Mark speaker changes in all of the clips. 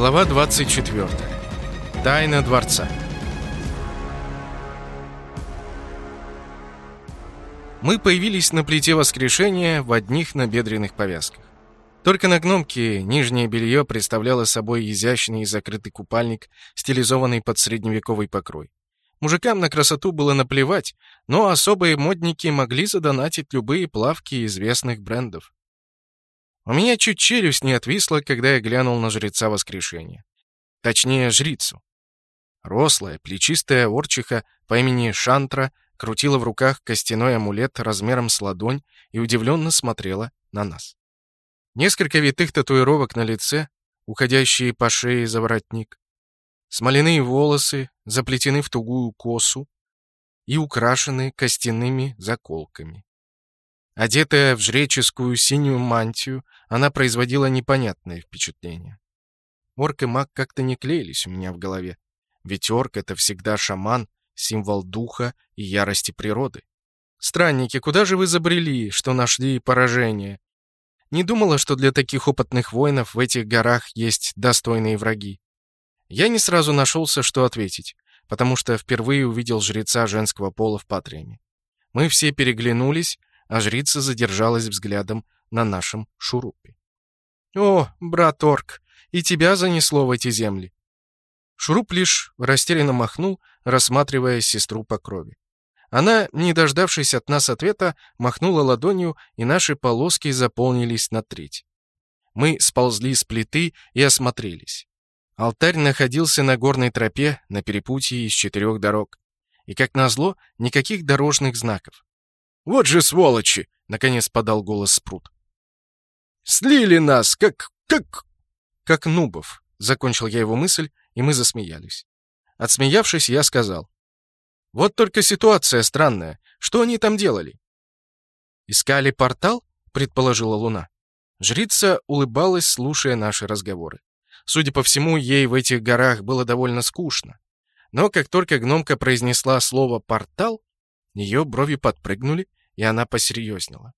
Speaker 1: Глава 24. Тайна дворца. Мы появились на плите воскрешения в одних набедренных повязках. Только на гномке нижнее белье представляло собой изящный и закрытый купальник, стилизованный под средневековый покрой. Мужикам на красоту было наплевать, но особые модники могли задонатить любые плавки известных брендов. У меня чуть челюсть не отвисла, когда я глянул на жреца воскрешения. Точнее, жрицу. Рослая, плечистая орчиха по имени Шантра крутила в руках костяной амулет размером с ладонь и удивленно смотрела на нас. Несколько витых татуировок на лице, уходящие по шее за воротник. Смоляные волосы заплетены в тугую косу и украшены костяными заколками. Одетая в жреческую синюю мантию, она производила непонятное впечатление. Орк и маг как-то не клеились у меня в голове. Ведь орк — это всегда шаман, символ духа и ярости природы. Странники, куда же вы забрели, что нашли поражение? Не думала, что для таких опытных воинов в этих горах есть достойные враги. Я не сразу нашелся, что ответить, потому что впервые увидел жреца женского пола в Патриаме. Мы все переглянулись, а жрица задержалась взглядом на нашем шурупе. «О, брат Орк, и тебя занесло в эти земли!» Шуруп лишь растерянно махнул, рассматривая сестру по крови. Она, не дождавшись от нас ответа, махнула ладонью, и наши полоски заполнились на треть. Мы сползли с плиты и осмотрелись. Алтарь находился на горной тропе на перепутье из четырех дорог. И, как назло, никаких дорожных знаков. «Вот же сволочи!» — наконец подал голос Спрут. «Слили нас, как... как...» «Как нубов», — закончил я его мысль, и мы засмеялись. Отсмеявшись, я сказал. Вот только ситуация странная. Что они там делали? Искали портал? Предположила Луна. Жрица улыбалась, слушая наши разговоры. Судя по всему, ей в этих горах было довольно скучно. Но как только гномка произнесла слово «портал», ее брови подпрыгнули, и она посерьезнела.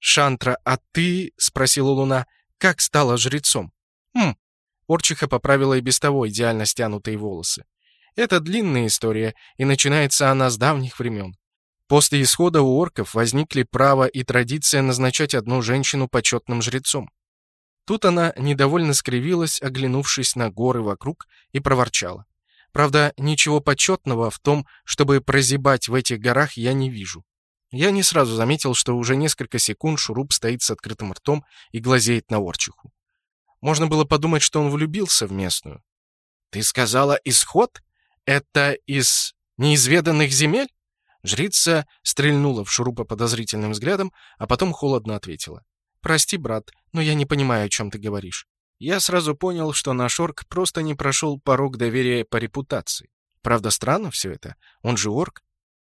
Speaker 1: «Шантра, а ты, — спросила Луна, — как стала жрецом?» «Хм». Орчиха поправила и без того идеально стянутые волосы. Это длинная история, и начинается она с давних времен. После исхода у орков возникли право и традиция назначать одну женщину почетным жрецом. Тут она недовольно скривилась, оглянувшись на горы вокруг, и проворчала. Правда, ничего почетного в том, чтобы прозябать в этих горах, я не вижу. Я не сразу заметил, что уже несколько секунд Шуруп стоит с открытым ртом и глазеет на Орчиху. Можно было подумать, что он влюбился в местную. «Ты сказала исход?» «Это из неизведанных земель?» Жрица стрельнула в шурупа подозрительным взглядом, а потом холодно ответила. «Прости, брат, но я не понимаю, о чем ты говоришь». Я сразу понял, что наш орк просто не прошел порог доверия по репутации. Правда, странно все это. Он же орк.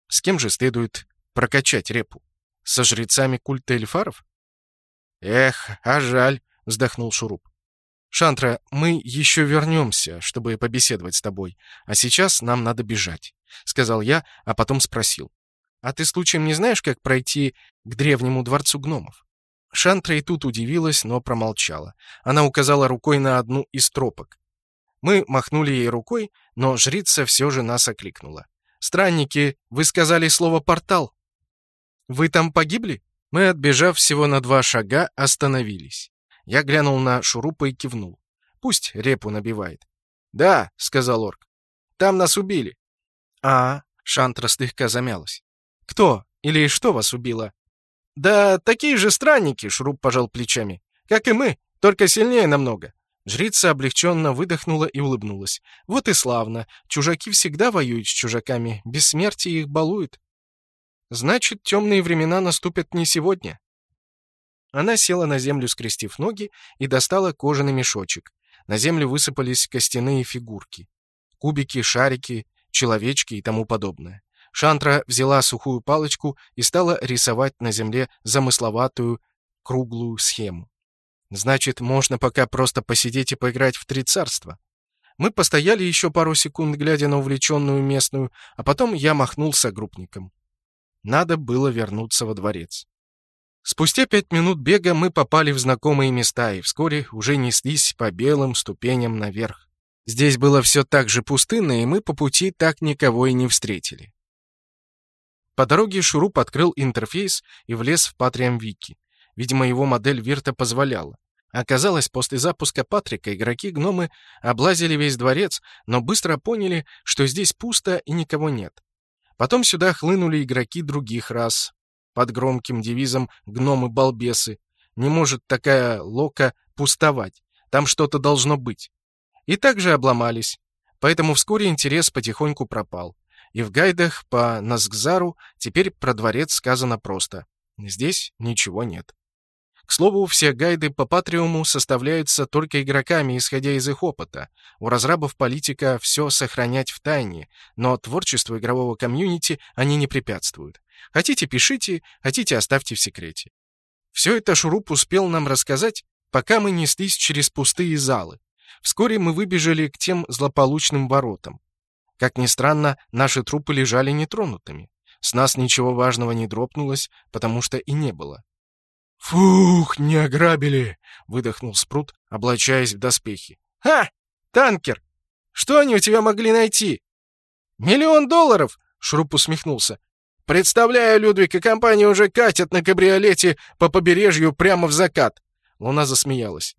Speaker 1: С кем же следует прокачать репу? Со жрецами культа эльфаров? «Эх, а жаль», — вздохнул Шуруп. «Шантра, мы еще вернемся, чтобы побеседовать с тобой, а сейчас нам надо бежать», — сказал я, а потом спросил. «А ты случаем не знаешь, как пройти к древнему дворцу гномов?» Шантра и тут удивилась, но промолчала. Она указала рукой на одну из тропок. Мы махнули ей рукой, но жрица все же нас окликнула. «Странники, вы сказали слово «портал». Вы там погибли?» Мы, отбежав всего на два шага, остановились. Я глянул на шурупа и кивнул. Пусть репу набивает. «Да», — сказал орк. «Там нас убили». «А...» — Шантра слегка замялась. «Кто или что вас убило?» «Да такие же странники», — Шуруп пожал плечами. «Как и мы, только сильнее намного». Жрица облегченно выдохнула и улыбнулась. «Вот и славно. Чужаки всегда воюют с чужаками. Бессмертие их балует». «Значит, темные времена наступят не сегодня». Она села на землю, скрестив ноги, и достала кожаный мешочек. На землю высыпались костяные фигурки. Кубики, шарики, человечки и тому подобное. Шантра взяла сухую палочку и стала рисовать на земле замысловатую круглую схему. Значит, можно пока просто посидеть и поиграть в три царства. Мы постояли еще пару секунд, глядя на увлеченную местную, а потом я махнулся группником. Надо было вернуться во дворец. Спустя пять минут бега мы попали в знакомые места и вскоре уже неслись по белым ступеням наверх. Здесь было все так же пустынно, и мы по пути так никого и не встретили. По дороге Шуруп открыл интерфейс и влез в Патриам Вики. Видимо, его модель Вирта позволяла. Оказалось, после запуска Патрика игроки-гномы облазили весь дворец, но быстро поняли, что здесь пусто и никого нет. Потом сюда хлынули игроки других рас, под громким девизом «Гномы-балбесы». Не может такая лока пустовать. Там что-то должно быть. И также обломались. Поэтому вскоре интерес потихоньку пропал. И в гайдах по Назгзару теперь про дворец сказано просто. Здесь ничего нет. К слову, все гайды по Патриуму составляются только игроками, исходя из их опыта. У разрабов политика все сохранять в тайне, но творчеству игрового комьюнити они не препятствуют. Хотите, пишите, хотите, оставьте в секрете. Все это Шуруп успел нам рассказать, пока мы неслись через пустые залы. Вскоре мы выбежали к тем злополучным воротам. Как ни странно, наши трупы лежали нетронутыми. С нас ничего важного не дропнулось, потому что и не было. «Фух, не ограбили!» — выдохнул Спрут, облачаясь в доспехи.
Speaker 2: «Ха! Танкер! Что они у тебя могли найти?» «Миллион долларов!» — Шуруп усмехнулся. «Представляю, Людвиг и компания уже катят на кабриолете по побережью прямо в закат!»
Speaker 1: Луна засмеялась.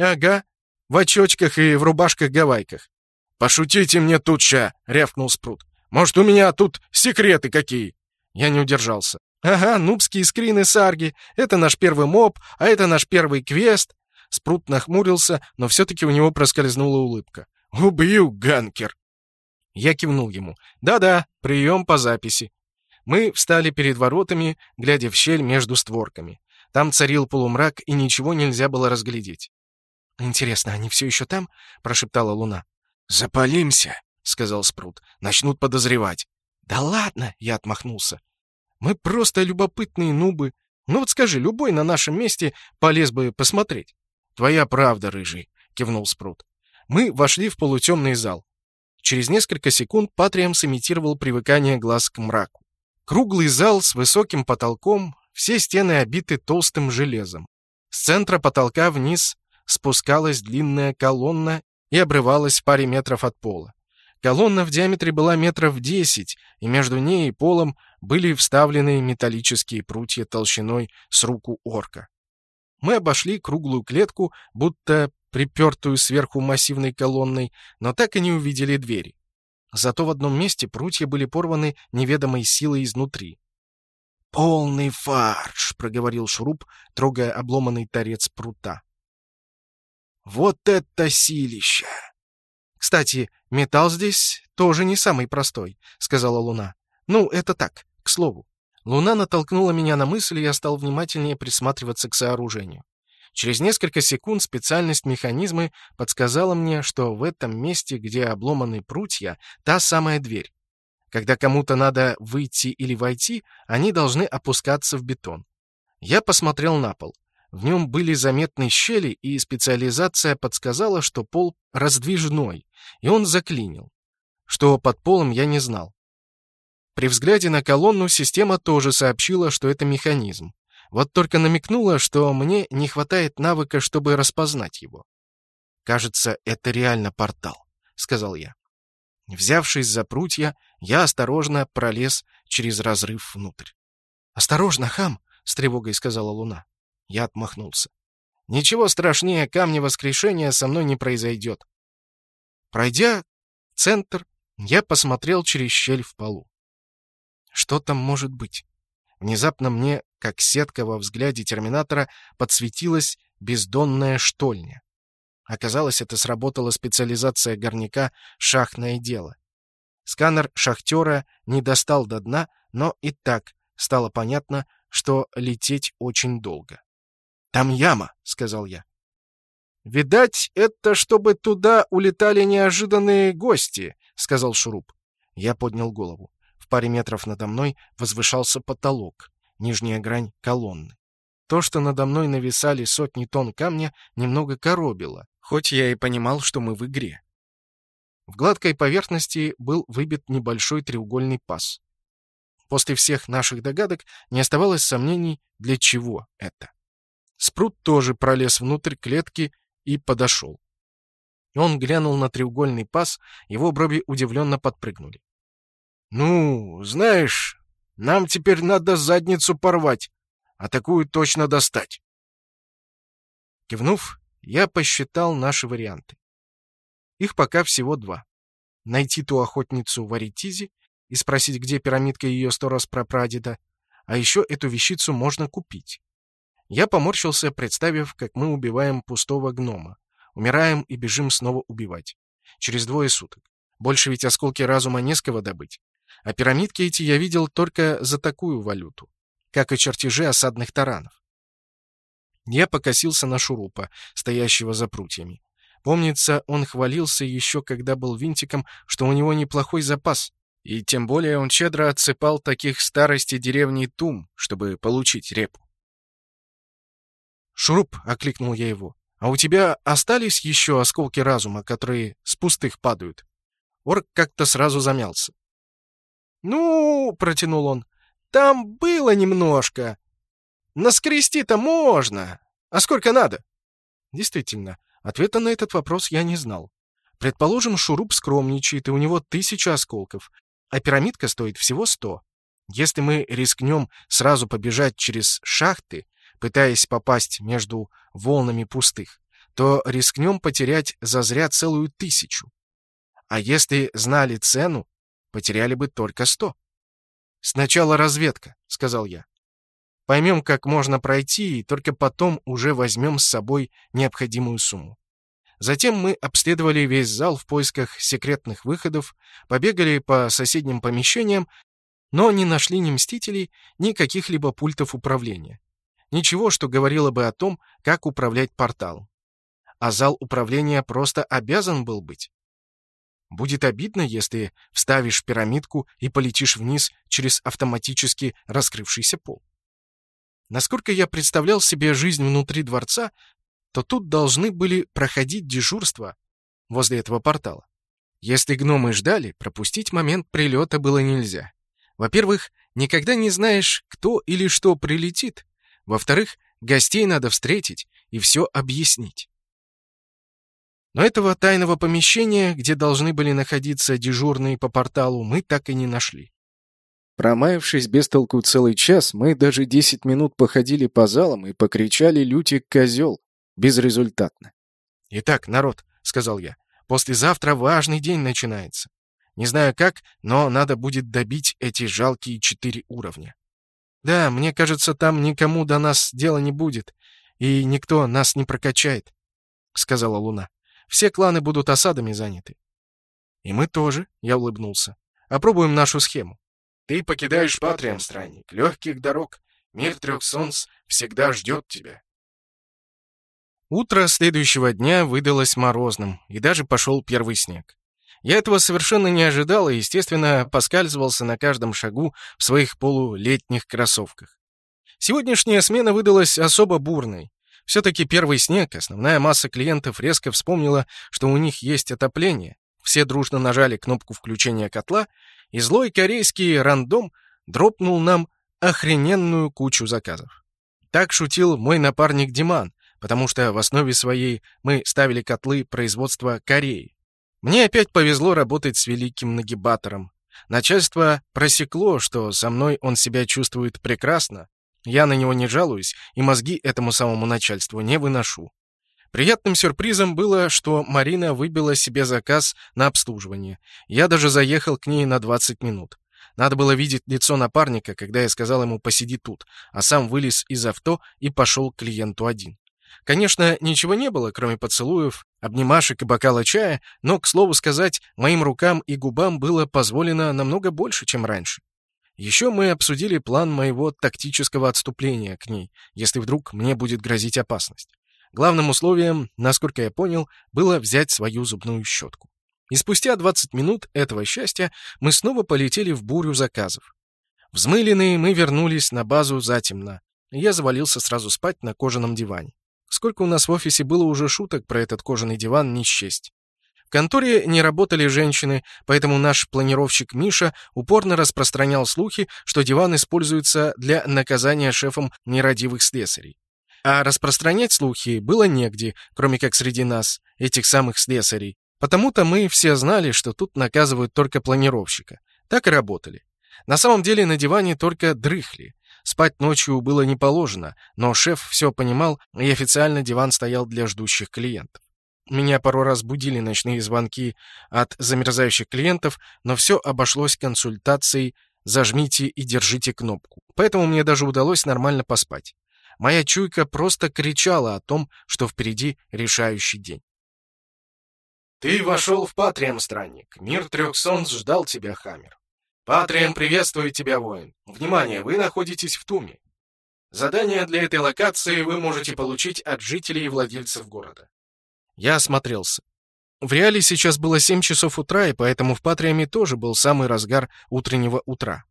Speaker 2: «Ага, в очочках и в рубашках-гавайках».
Speaker 1: «Пошутите мне тут ща!» — рявкнул Спрут. «Может, у меня тут секреты какие?» Я не удержался.
Speaker 2: «Ага, нубские скрины сарги. Это наш первый моб, а это наш первый квест».
Speaker 1: Спрут нахмурился, но все-таки у него проскользнула улыбка.
Speaker 2: «Убью, ганкер!»
Speaker 1: Я кивнул ему. «Да-да, прием по записи». Мы встали перед воротами, глядя в щель между створками. Там царил полумрак, и ничего нельзя было разглядеть. «Интересно, они все еще там?» — прошептала Луна.
Speaker 2: «Запалимся», — сказал Спрут. «Начнут подозревать».
Speaker 1: «Да ладно!» — я отмахнулся. Мы просто любопытные нубы. Ну вот скажи, любой на нашем месте полез бы посмотреть.
Speaker 2: Твоя правда, рыжий, кивнул Спрут.
Speaker 1: Мы вошли в полутемный зал. Через несколько секунд Патриам сымитировал привыкание глаз к мраку. Круглый зал с высоким потолком, все стены обиты толстым железом. С центра потолка вниз спускалась длинная колонна и обрывалась в паре метров от пола. Колонна в диаметре была метров десять, и между ней и полом были вставлены металлические прутья толщиной с руку орка. Мы обошли круглую клетку, будто припертую сверху массивной колонной, но так и не увидели двери. Зато в одном месте прутья были порваны неведомой силой изнутри.
Speaker 2: «Полный фарш!» — проговорил Шуруп, трогая обломанный торец прута. «Вот это силища!»
Speaker 1: «Кстати, металл здесь тоже не самый простой», — сказала Луна. «Ну, это так, к слову». Луна натолкнула меня на мысль, и я стал внимательнее присматриваться к сооружению. Через несколько секунд специальность механизмы подсказала мне, что в этом месте, где обломаны прутья, та самая дверь. Когда кому-то надо выйти или войти, они должны опускаться в бетон. Я посмотрел на пол. В нем были заметны щели, и специализация подсказала, что пол раздвижной, и он заклинил. Что под полом я не знал. При взгляде на колонну система тоже сообщила, что это механизм. Вот только намекнула, что мне не хватает навыка, чтобы распознать его. «Кажется, это реально портал», — сказал я. Взявшись за прутья, я осторожно пролез через разрыв внутрь. «Осторожно, хам!» — с тревогой сказала Луна. Я отмахнулся. Ничего страшнее камня воскрешения со мной не произойдет. Пройдя центр, я посмотрел через щель в полу. Что там может быть? Внезапно мне, как сетка во взгляде терминатора, подсветилась бездонная штольня. Оказалось, это сработала специализация горняка «Шахтное дело». Сканер шахтера не достал до дна, но и так стало понятно, что лететь очень долго. «Там яма», — сказал я.
Speaker 2: «Видать, это чтобы туда улетали неожиданные гости», — сказал Шуруп.
Speaker 1: Я поднял голову. В паре метров надо мной возвышался потолок, нижняя грань колонны. То, что надо мной нависали сотни тонн камня, немного коробило, хоть я и понимал, что мы в игре. В гладкой поверхности был выбит небольшой треугольный паз. После всех наших догадок не оставалось сомнений, для чего это. Спрут тоже пролез внутрь клетки и подошел. Он глянул на треугольный паз, его брови удивленно подпрыгнули. «Ну, знаешь, нам теперь надо задницу порвать, а такую точно достать». Кивнув, я посчитал наши варианты. Их пока всего два. Найти ту охотницу в Аритизе и спросить, где пирамидка ее сто раз прапрадеда, а еще эту вещицу можно купить. Я поморщился, представив, как мы убиваем пустого гнома, умираем и бежим снова убивать. Через двое суток. Больше ведь осколки разума не с кого добыть. А пирамидки эти я видел только за такую валюту, как и чертежи осадных таранов. Я покосился на шурупа, стоящего за прутьями. Помнится, он хвалился еще, когда был винтиком, что у него неплохой запас, и тем более он щедро отсыпал таких старости деревни Тум, чтобы получить репу. «Шуруп!» — окликнул я его. «А у тебя остались еще осколки разума, которые с пустых падают?» Орк как-то сразу замялся. «Ну, — протянул он, — там было немножко. Наскрести-то можно. А сколько надо?» Действительно, ответа на этот вопрос я не знал. Предположим, шуруп скромничает, и у него тысяча осколков, а пирамидка стоит всего сто. Если мы рискнем сразу побежать через шахты, пытаясь попасть между волнами пустых, то рискнем потерять зазря целую тысячу. А если знали цену, потеряли бы только сто. «Сначала разведка», — сказал я. Поймем, как можно пройти, и только потом уже возьмем с собой необходимую сумму. Затем мы обследовали весь зал в поисках секретных выходов, побегали по соседним помещениям, но не нашли ни мстителей, ни каких-либо пультов управления. Ничего, что говорило бы о том, как управлять порталом. А зал управления просто обязан был быть. Будет обидно, если вставишь пирамидку и полетишь вниз через автоматически раскрывшийся пол. Насколько я представлял себе жизнь внутри дворца, то тут должны были проходить дежурства возле этого портала. Если гномы ждали, пропустить момент прилета было нельзя. Во-первых, никогда не знаешь, кто или что прилетит. Во-вторых, гостей надо встретить и все объяснить. Но этого тайного помещения, где должны были находиться дежурные по порталу, мы так и не нашли. Промаявшись без толку целый час, мы даже десять минут походили по залам и покричали «Лютик, козел!» безрезультатно. «Итак, народ», — сказал я, — «послезавтра важный день начинается. Не знаю как, но надо будет добить эти жалкие четыре уровня. Да, мне кажется, там никому до нас дела не будет, и никто нас не прокачает», — сказала Луна. «Все кланы будут осадами заняты». «И мы тоже», — я улыбнулся. «Опробуем нашу схему. Ты покидаешь Патриам, странник, легких дорог. Мир трех солнц всегда ждет тебя. Утро следующего дня выдалось морозным, и даже пошел первый снег. Я этого совершенно не ожидал и, естественно, поскальзывался на каждом шагу в своих полулетних кроссовках. Сегодняшняя смена выдалась особо бурной. Все-таки первый снег, основная масса клиентов резко вспомнила, что у них есть отопление. Все дружно нажали кнопку включения котла, и злой корейский рандом дропнул нам охрененную кучу заказов. Так шутил мой напарник Диман, потому что в основе своей мы ставили котлы производства Кореи. Мне опять повезло работать с великим нагибатором. Начальство просекло, что со мной он себя чувствует прекрасно. Я на него не жалуюсь и мозги этому самому начальству не выношу. Приятным сюрпризом было, что Марина выбила себе заказ на обслуживание. Я даже заехал к ней на 20 минут. Надо было видеть лицо напарника, когда я сказал ему «посиди тут», а сам вылез из авто и пошел к клиенту один. Конечно, ничего не было, кроме поцелуев, обнимашек и бокала чая, но, к слову сказать, моим рукам и губам было позволено намного больше, чем раньше. Еще мы обсудили план моего тактического отступления к ней, если вдруг мне будет грозить опасность. Главным условием, насколько я понял, было взять свою зубную щетку. И спустя 20 минут этого счастья мы снова полетели в бурю заказов. Взмыленные мы вернулись на базу затемно, и я завалился сразу спать на кожаном диване. Сколько у нас в офисе было уже шуток про этот кожаный диван, не счесть. В конторе не работали женщины, поэтому наш планировщик Миша упорно распространял слухи, что диван используется для наказания шефом нерадивых слесарей. А распространять слухи было негде, кроме как среди нас, этих самых слесарей. Потому-то мы все знали, что тут наказывают только планировщика. Так и работали. На самом деле на диване только дрыхли. Спать ночью было не положено, но шеф все понимал, и официально диван стоял для ждущих клиентов. Меня пару раз будили ночные звонки от замерзающих клиентов, но все обошлось консультацией «зажмите и держите кнопку». Поэтому мне даже удалось нормально поспать. Моя чуйка просто кричала о том, что впереди решающий день.
Speaker 2: «Ты вошел в Патриам, странник. Мир трех солнц ждал тебя, Хаммер. Патриам приветствует тебя, воин. Внимание, вы находитесь в Туме. Задание для этой локации вы можете получить от жителей и владельцев города.
Speaker 1: Я осмотрелся. В реале сейчас было 7 часов утра, и поэтому в Патриаме тоже был самый разгар утреннего утра.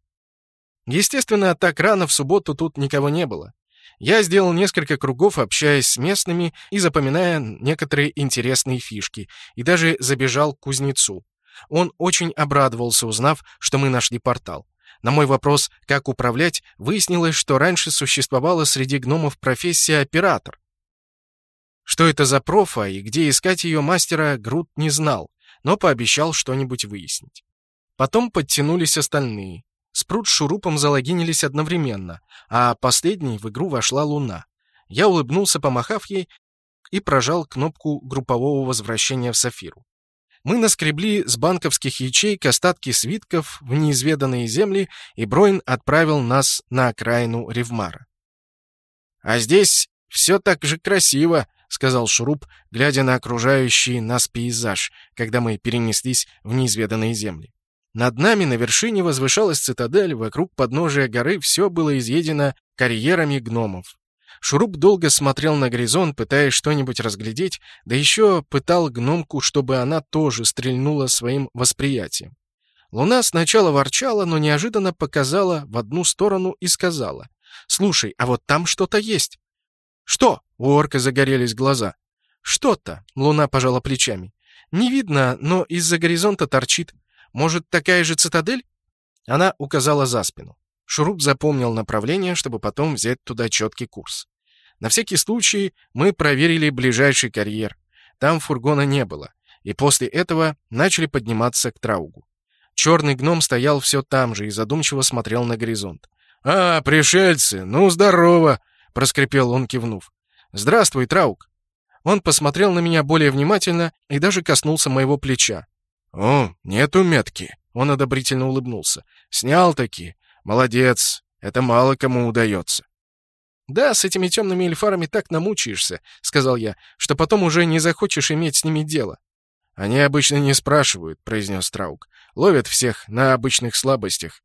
Speaker 1: Естественно, так рано в субботу тут никого не было. Я сделал несколько кругов, общаясь с местными и запоминая некоторые интересные фишки, и даже забежал к кузнецу. Он очень обрадовался, узнав, что мы нашли портал. На мой вопрос, как управлять, выяснилось, что раньше существовала среди гномов профессия оператор. Что это за профа и где искать ее мастера, Грут не знал, но пообещал что-нибудь выяснить. Потом подтянулись остальные. Спрут с Шурупом залогинились одновременно, а последней в игру вошла Луна. Я улыбнулся, помахав ей, и прожал кнопку группового возвращения в Сафиру. Мы наскребли с банковских ячеек остатки свитков в неизведанные земли, и Броин отправил нас на окраину Ревмара. «А здесь все так же красиво», — сказал Шуруп, глядя на окружающий нас пейзаж, когда мы перенеслись в неизведанные земли. Над нами на вершине возвышалась цитадель, вокруг подножия горы все было изъедено карьерами гномов. Шуруп долго смотрел на горизонт, пытаясь что-нибудь разглядеть, да еще пытал гномку, чтобы она тоже стрельнула своим восприятием. Луна сначала ворчала, но неожиданно показала в одну сторону и сказала, «Слушай, а вот там что-то есть». «Что?» — у орка загорелись глаза. «Что-то», — луна пожала плечами. «Не видно, но из-за горизонта торчит. Может, такая же цитадель?» Она указала за спину. Шуруп запомнил направление, чтобы потом взять туда четкий курс. На всякий случай мы проверили ближайший карьер. Там фургона не было. И после этого начали подниматься к Траугу. Черный гном стоял все там же и задумчиво смотрел на горизонт. «А, пришельцы! Ну, здорово!» проскрипел он, кивнув. «Здравствуй, Траук!» Он посмотрел на меня более внимательно и даже коснулся моего плеча. «О, нету метки!» Он одобрительно улыбнулся. «Снял-таки! Молодец! Это мало кому удается!» «Да, с этими темными эльфарами так намучаешься», — сказал я, «что потом уже не захочешь иметь с ними дело». «Они обычно не спрашивают», — произнес Траук. «Ловят всех на обычных слабостях».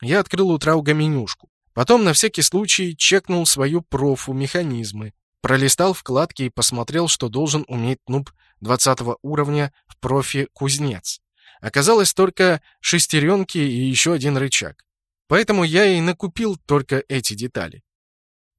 Speaker 1: Я открыл у Трауга менюшку. Потом на всякий случай чекнул свою профу механизмы, пролистал вкладки и посмотрел, что должен уметь нуб 20 уровня в профи кузнец. Оказалось только шестеренки и еще один рычаг. Поэтому я и накупил только эти детали.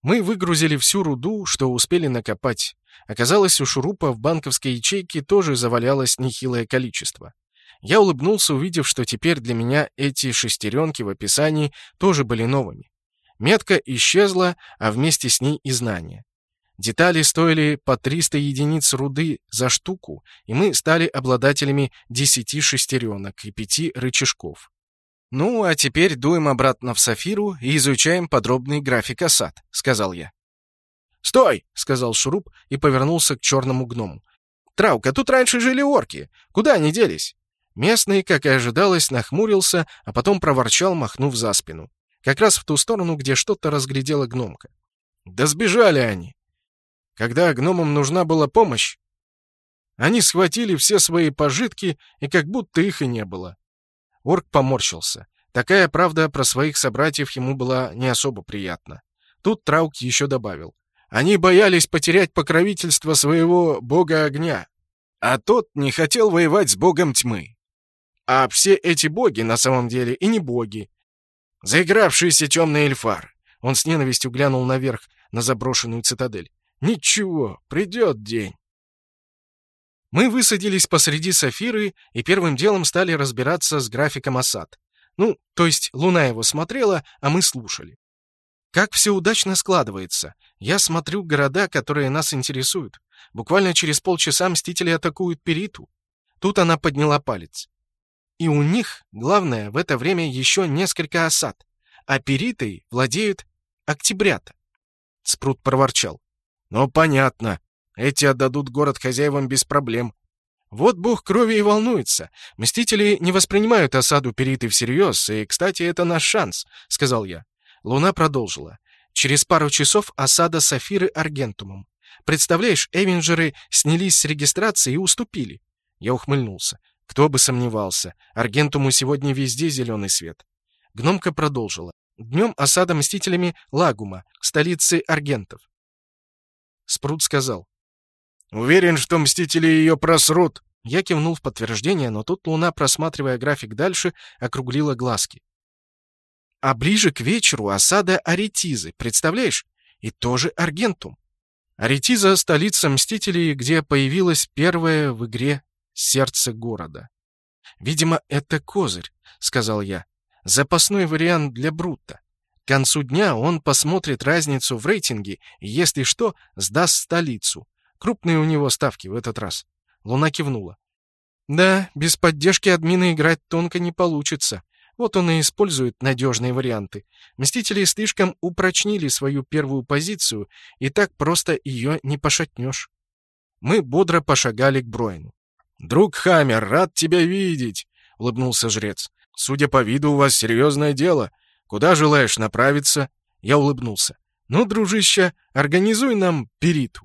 Speaker 1: Мы выгрузили всю руду, что успели накопать. Оказалось, у шурупа в банковской ячейке тоже завалялось нехилое количество. Я улыбнулся, увидев, что теперь для меня эти шестеренки в описании тоже были новыми. Метка исчезла, а вместе с ней и знания. Детали стоили по 300 единиц руды за штуку, и мы стали обладателями 10 шестеренок и 5 рычажков. «Ну, а теперь дуем обратно в Сафиру и изучаем подробный график осад», — сказал я. «Стой!» — сказал Шуруп и повернулся к черному гному. «Траука, тут раньше жили орки. Куда они делись?» Местный, как и ожидалось, нахмурился, а потом проворчал, махнув за спину. Как раз в ту сторону, где что-то разглядела гномка. Да сбежали они. Когда гномам нужна была помощь, они схватили все свои пожитки, и как будто их и не было. Орк поморщился. Такая правда про своих собратьев ему была не особо приятна. Тут Траук еще добавил. Они боялись потерять покровительство своего бога огня, а тот не хотел воевать с богом тьмы. А все эти боги на самом деле и не боги, Заигравшийся темный эльфар. Он с ненавистью глянул наверх, на заброшенную цитадель. Ничего, придет день. Мы высадились посреди Сафиры и первым делом стали разбираться с графиком осад. Ну, то есть Луна его смотрела, а мы слушали. Как все удачно складывается. Я смотрю города, которые нас интересуют. Буквально через полчаса Мстители атакуют Периту. Тут она подняла палец. И у них, главное, в это время еще несколько осад. А Перитой владеют Октябрята. Спрут проворчал. «Ну, понятно. Эти отдадут город хозяевам без проблем. Вот бог крови и волнуется. Мстители не воспринимают осаду Периты всерьез, и, кстати, это наш шанс», — сказал я. Луна продолжила. «Через пару часов осада Сафиры Аргентумом. Представляешь, Эвенджеры снялись с регистрации и уступили». Я ухмыльнулся. Кто бы сомневался. Аргентуму сегодня везде зеленый свет. Гномка продолжила. Днем осада мстителями Лагума, столицы Аргентов. Спрут сказал. «Уверен, что мстители ее просрут». Я кивнул в подтверждение, но тут Луна, просматривая график дальше, округлила глазки. А ближе к вечеру осада Аретизы, представляешь? И тоже Аргентум. Аретиза — столица Мстителей, где появилась первая в игре сердце города. «Видимо, это козырь», — сказал я. «Запасной вариант для Брутта. К концу дня он посмотрит разницу в рейтинге и, если что, сдаст столицу. Крупные у него ставки в этот раз». Луна кивнула. «Да, без поддержки админа играть тонко не получится. Вот он и использует надежные варианты. Мстители слишком упрочнили свою первую позицию, и так просто ее не пошатнешь». Мы бодро пошагали к Бройну. «Друг Хаммер, рад тебя видеть!» — улыбнулся жрец. «Судя по виду, у вас серьезное дело. Куда желаешь направиться?» Я улыбнулся. «Ну, дружище, организуй нам периту».